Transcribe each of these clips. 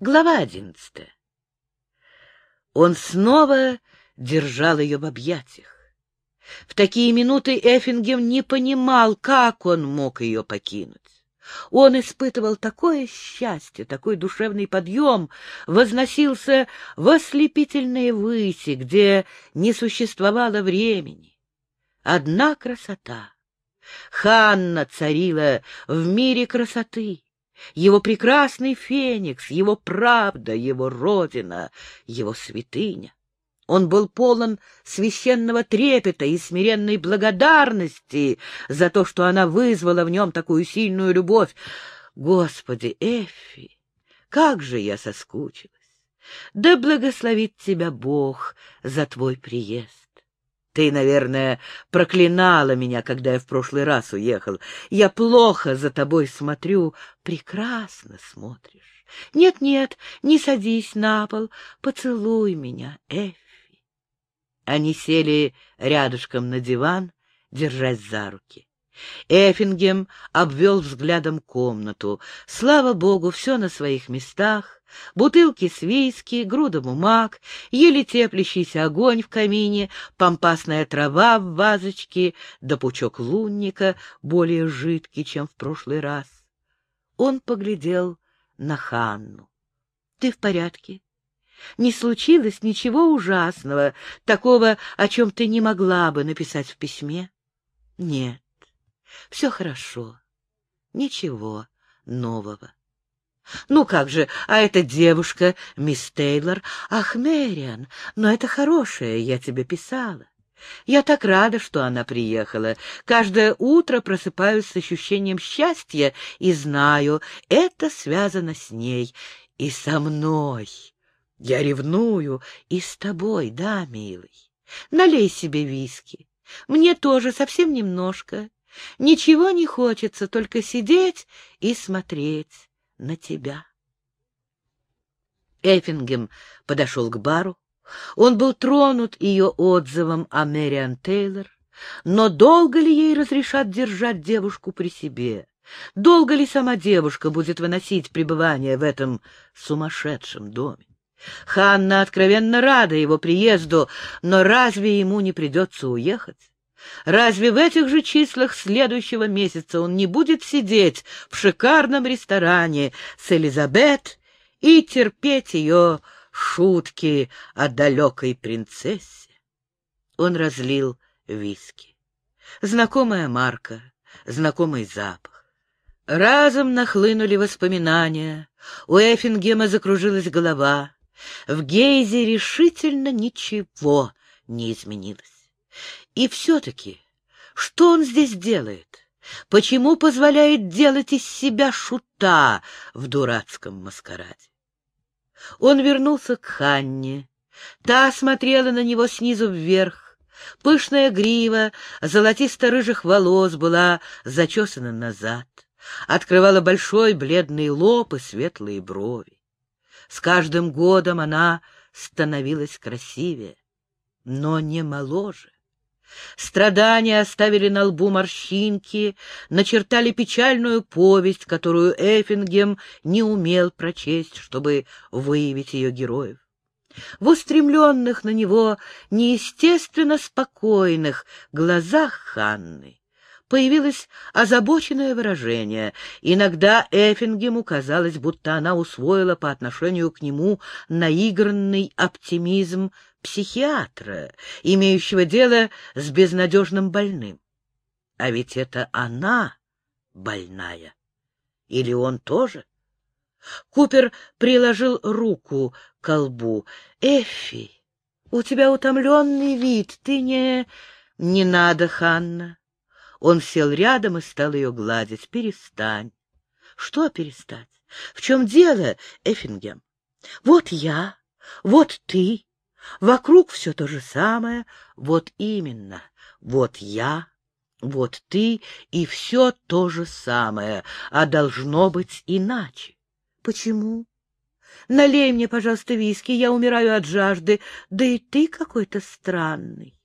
Глава одиннадцатая. Он снова держал ее в объятиях. В такие минуты Эффингем не понимал, как он мог ее покинуть. Он испытывал такое счастье, такой душевный подъем, возносился в ослепительные выси, где не существовало времени. Одна красота. Ханна царила в мире красоты. Его прекрасный феникс, его правда, его родина, его святыня. Он был полон священного трепета и смиренной благодарности за то, что она вызвала в нем такую сильную любовь. Господи, Эффи, как же я соскучилась! Да благословит тебя Бог за твой приезд. Ты, наверное, проклинала меня, когда я в прошлый раз уехал. Я плохо за тобой смотрю. Прекрасно смотришь. Нет-нет, не садись на пол. Поцелуй меня, Эффи. Они сели рядышком на диван, держась за руки. Эффингем обвел взглядом комнату. Слава богу, все на своих местах. Бутылки с виски, груда бумаг, еле теплящийся огонь в камине, пампасная трава в вазочке, да пучок лунника, более жидкий, чем в прошлый раз. Он поглядел на Ханну. — Ты в порядке? Не случилось ничего ужасного, такого, о чем ты не могла бы написать в письме? Нет, все хорошо, ничего нового. Ну как же, а эта девушка, мисс Тейлор, ах, Мэриан, но это хорошая, я тебе писала. Я так рада, что она приехала. Каждое утро просыпаюсь с ощущением счастья и знаю, это связано с ней и со мной. Я ревную и с тобой, да, милый. Налей себе виски. Мне тоже совсем немножко. Ничего не хочется, только сидеть и смотреть на тебя. Эффингем подошел к бару. Он был тронут ее отзывом о Мэриан Тейлор, но долго ли ей разрешат держать девушку при себе? Долго ли сама девушка будет выносить пребывание в этом сумасшедшем доме? Ханна откровенно рада его приезду, но разве ему не придется уехать? Разве в этих же числах следующего месяца он не будет сидеть в шикарном ресторане с Элизабет и терпеть ее шутки о далекой принцессе? Он разлил виски. Знакомая марка, знакомый запах. Разом нахлынули воспоминания. У Эффингема закружилась голова. В Гейзе решительно ничего не изменилось. И все-таки, что он здесь делает? Почему позволяет делать из себя шута в дурацком маскараде? Он вернулся к Ханне. Та смотрела на него снизу вверх. Пышная грива золотисто-рыжих волос была зачесана назад. Открывала большой бледный лоб и светлые брови. С каждым годом она становилась красивее, но не моложе. Страдания оставили на лбу морщинки, начертали печальную повесть, которую Эффингем не умел прочесть, чтобы выявить ее героев. В устремленных на него неестественно спокойных глазах Ханны появилось озабоченное выражение. Иногда Эффингему казалось, будто она усвоила по отношению к нему наигранный оптимизм психиатра, имеющего дело с безнадежным больным. А ведь это она больная. Или он тоже? Купер приложил руку к колбу. «Эффи, у тебя утомленный вид, ты не...» «Не надо, Ханна. Он сел рядом и стал ее гладить. «Перестань». «Что перестать? В чем дело, Эффингем? Вот я, вот ты, вокруг все то же самое, вот именно, вот я, вот ты, и все то же самое, а должно быть иначе. Почему? Налей мне, пожалуйста, виски, я умираю от жажды, да и ты какой-то странный.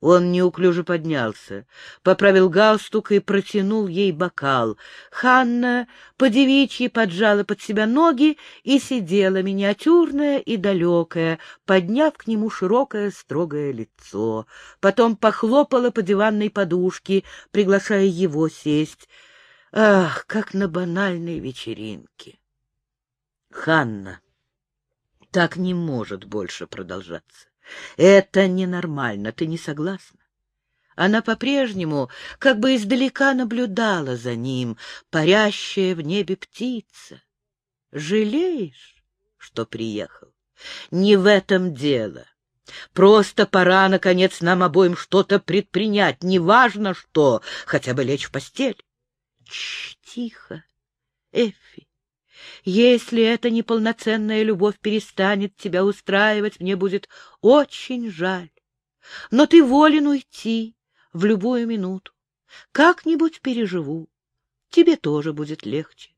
Он неуклюже поднялся, поправил галстук и протянул ей бокал. Ханна по девичьи поджала под себя ноги и сидела миниатюрная и далекая, подняв к нему широкое строгое лицо. Потом похлопала по диванной подушке, приглашая его сесть. Ах, как на банальной вечеринке! Ханна, так не может больше продолжаться. Это ненормально, ты не согласна? Она по-прежнему как бы издалека наблюдала за ним, парящая в небе птица. Жалеешь, что приехал? Не в этом дело. Просто пора, наконец, нам обоим что-то предпринять, неважно что, хотя бы лечь в постель. Чш, тихо, Эффи. Если эта неполноценная любовь перестанет тебя устраивать, мне будет очень жаль. Но ты волен уйти в любую минуту. Как-нибудь переживу. Тебе тоже будет легче.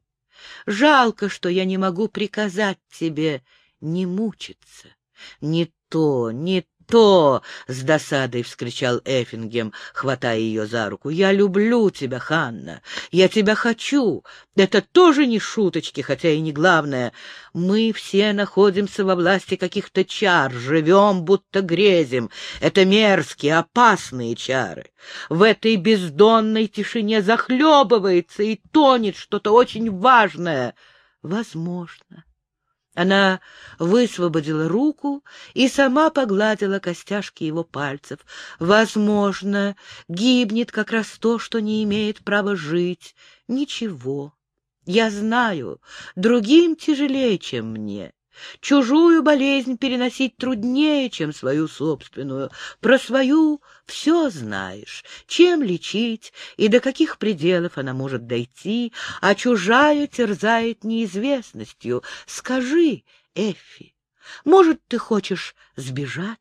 Жалко, что я не могу приказать тебе не мучиться. Не то, не то!» — с досадой вскричал Эффингем, хватая ее за руку. «Я люблю тебя, Ханна! Я тебя хочу! Это тоже не шуточки, хотя и не главное. Мы все находимся во власти каких-то чар, живем, будто грезим. Это мерзкие, опасные чары. В этой бездонной тишине захлебывается и тонет что-то очень важное. Возможно». Она высвободила руку и сама погладила костяшки его пальцев. Возможно, гибнет как раз то, что не имеет права жить. Ничего. Я знаю, другим тяжелее, чем мне. Чужую болезнь переносить труднее, чем свою собственную. Про свою все знаешь, чем лечить и до каких пределов она может дойти, а чужая терзает неизвестностью. Скажи, Эффи, может, ты хочешь сбежать?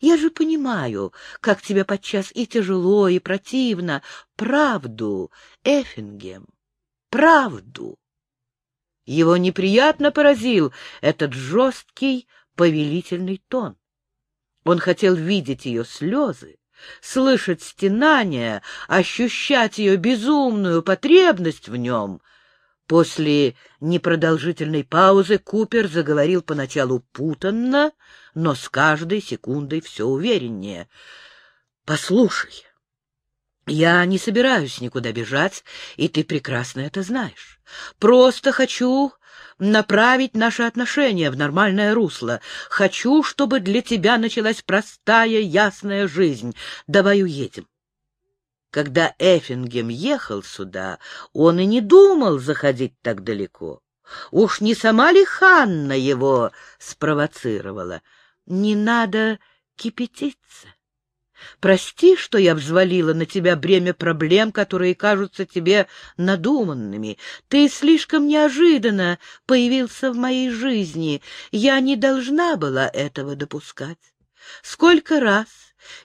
Я же понимаю, как тебе подчас и тяжело, и противно. Правду, Эффингем, правду. Его неприятно поразил этот жесткий, повелительный тон. Он хотел видеть ее слезы, слышать стенания, ощущать ее безумную потребность в нем. После непродолжительной паузы Купер заговорил поначалу путанно, но с каждой секундой все увереннее. — Послушай, я не собираюсь никуда бежать, и ты прекрасно это знаешь. Просто хочу направить наши отношения в нормальное русло. Хочу, чтобы для тебя началась простая, ясная жизнь. Давай уедем. Когда Эффингем ехал сюда, он и не думал заходить так далеко. Уж не сама ли Ханна его спровоцировала? Не надо кипятиться. Прости, что я взвалила на тебя бремя проблем, которые кажутся тебе надуманными. Ты слишком неожиданно появился в моей жизни. Я не должна была этого допускать. Сколько раз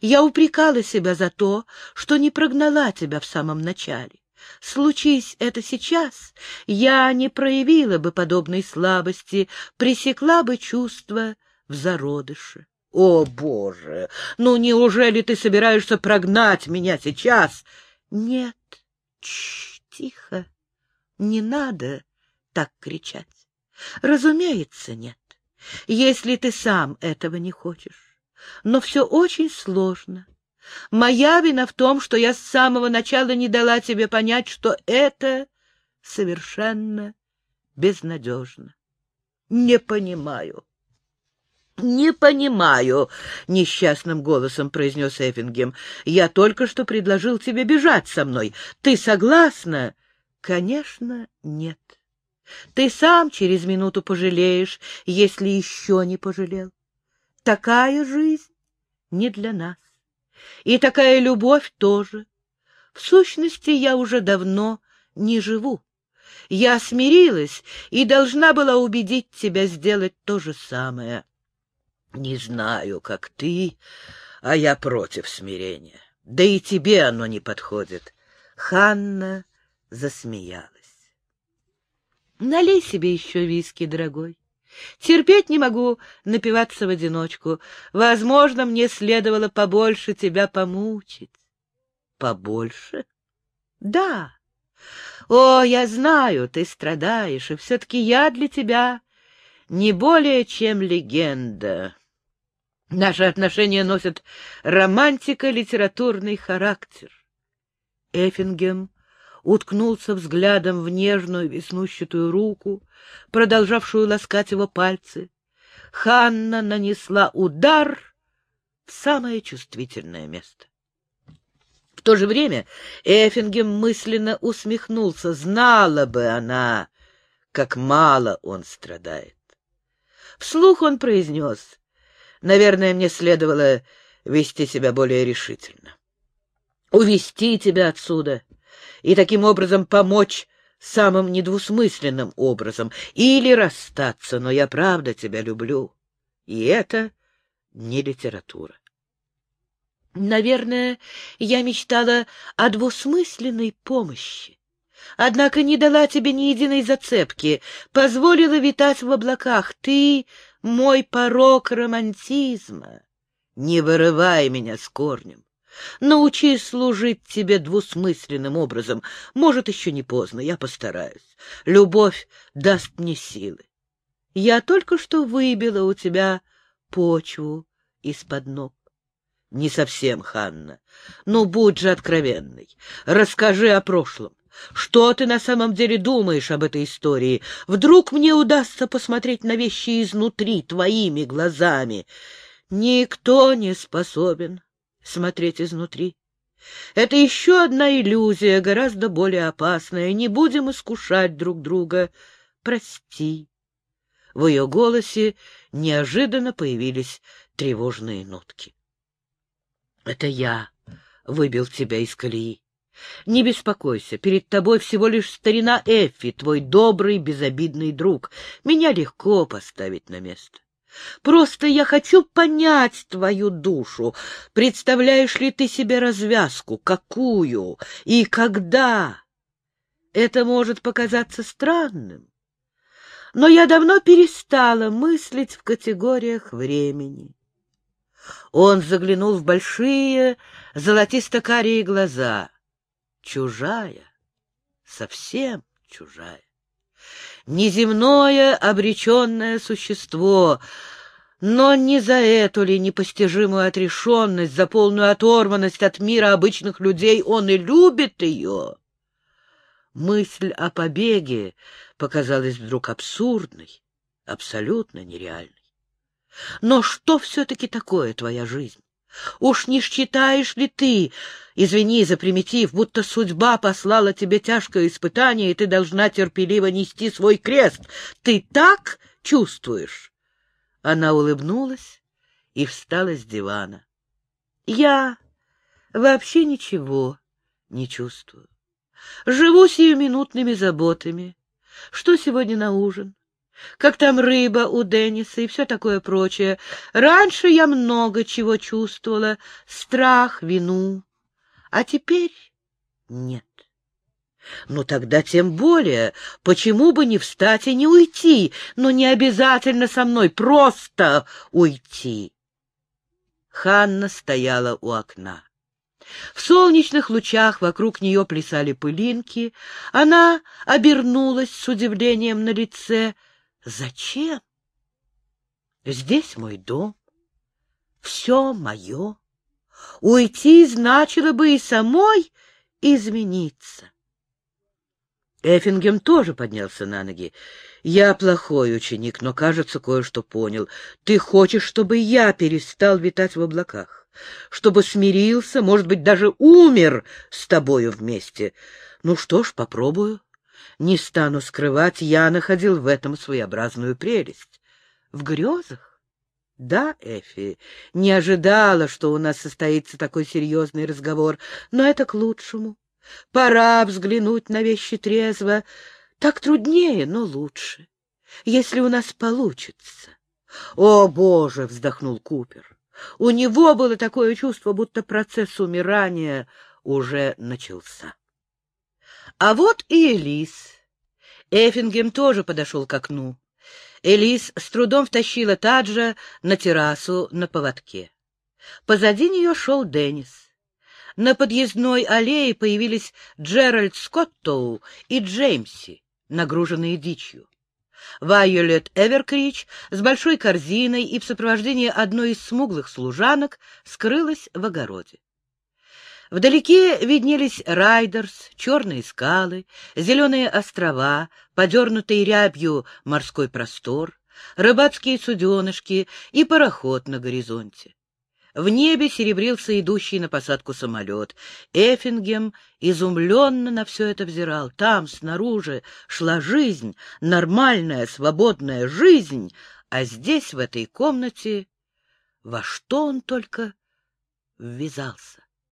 я упрекала себя за то, что не прогнала тебя в самом начале. Случись это сейчас, я не проявила бы подобной слабости, пресекла бы чувства в зародыше. О, Боже! Ну, неужели ты собираешься прогнать меня сейчас? Нет. Чш, тихо. Не надо так кричать. Разумеется, нет. Если ты сам этого не хочешь. Но все очень сложно. Моя вина в том, что я с самого начала не дала тебе понять, что это совершенно безнадежно. Не понимаю. «Не понимаю», — несчастным голосом произнес Эффингем. «Я только что предложил тебе бежать со мной. Ты согласна?» «Конечно, нет. Ты сам через минуту пожалеешь, если еще не пожалел. Такая жизнь не для нас. И такая любовь тоже. В сущности, я уже давно не живу. Я смирилась и должна была убедить тебя сделать то же самое». Не знаю, как ты, а я против смирения. Да и тебе оно не подходит. Ханна засмеялась. Налей себе еще виски, дорогой. Терпеть не могу напиваться в одиночку. Возможно, мне следовало побольше тебя помучить. Побольше? Да. О, я знаю, ты страдаешь, и все-таки я для тебя не более чем легенда. Наши отношения носят романтико-литературный характер. Эффингем уткнулся взглядом в нежную веснущатую руку, продолжавшую ласкать его пальцы. Ханна нанесла удар в самое чувствительное место. В то же время Эффингем мысленно усмехнулся. Знала бы она, как мало он страдает. Вслух он произнес, «Наверное, мне следовало вести себя более решительно. Увести тебя отсюда и таким образом помочь самым недвусмысленным образом, или расстаться, но я правда тебя люблю. И это не литература. Наверное, я мечтала о двусмысленной помощи. Однако не дала тебе ни единой зацепки, позволила витать в облаках. Ты — мой порог романтизма. Не вырывай меня с корнем. Научись служить тебе двусмысленным образом. Может, еще не поздно, я постараюсь. Любовь даст мне силы. Я только что выбила у тебя почву из-под ног. Не совсем, Ханна. Ну, будь же откровенной. Расскажи о прошлом. Что ты на самом деле думаешь об этой истории? Вдруг мне удастся посмотреть на вещи изнутри, твоими глазами. Никто не способен смотреть изнутри. Это еще одна иллюзия, гораздо более опасная. Не будем искушать друг друга. Прости. В ее голосе неожиданно появились тревожные нотки. Это я выбил тебя из колеи. Не беспокойся, перед тобой всего лишь старина Эффи, твой добрый, безобидный друг. Меня легко поставить на место. Просто я хочу понять твою душу. Представляешь ли ты себе развязку? Какую? И когда? Это может показаться странным. Но я давно перестала мыслить в категориях времени. Он заглянул в большие золотисто-карие глаза. Чужая, совсем чужая неземное обреченное существо, но не за эту ли непостижимую отрешенность, за полную оторванность от мира обычных людей он и любит ее. Мысль о побеге показалась вдруг абсурдной, абсолютно нереальной. Но что все-таки такое твоя жизнь? Уж не считаешь ли ты, извини за примитив, будто судьба послала тебе тяжкое испытание, и ты должна терпеливо нести свой крест? Ты так чувствуешь? Она улыбнулась и встала с дивана. Я вообще ничего не чувствую. Живу сиюминутными заботами. Что сегодня на ужин? Как там рыба у Денниса и все такое прочее. Раньше я много чего чувствовала, страх, вину, а теперь нет. Ну тогда тем более, почему бы не встать и не уйти, но не обязательно со мной, просто уйти. Ханна стояла у окна. В солнечных лучах вокруг нее плясали пылинки. Она обернулась с удивлением на лице — Зачем? Здесь мой дом, все мое. Уйти значило бы и самой измениться. Эффингем тоже поднялся на ноги. «Я плохой ученик, но, кажется, кое-что понял. Ты хочешь, чтобы я перестал витать в облаках, чтобы смирился, может быть, даже умер с тобою вместе. Ну что ж, попробую. Не стану скрывать, я находил в этом своеобразную прелесть. В грезах? Да, Эфи, не ожидала, что у нас состоится такой серьезный разговор, но это к лучшему. Пора взглянуть на вещи трезво. Так труднее, но лучше, если у нас получится. О, Боже! — вздохнул Купер. У него было такое чувство, будто процесс умирания уже начался. А вот и Элис. Эффингем тоже подошел к окну. Элис с трудом втащила Таджа на террасу на поводке. Позади нее шел Деннис. На подъездной аллее появились Джеральд Скоттоу и Джеймси, нагруженные дичью. Вайолет Эверкрич с большой корзиной и в сопровождении одной из смуглых служанок скрылась в огороде. Вдалеке виднелись Райдерс, черные скалы, зеленые острова, подернутые рябью морской простор, рыбацкие суденышки и пароход на горизонте. В небе серебрился идущий на посадку самолет. Эффингем изумленно на все это взирал. Там, снаружи, шла жизнь, нормальная, свободная жизнь, а здесь, в этой комнате, во что он только ввязался.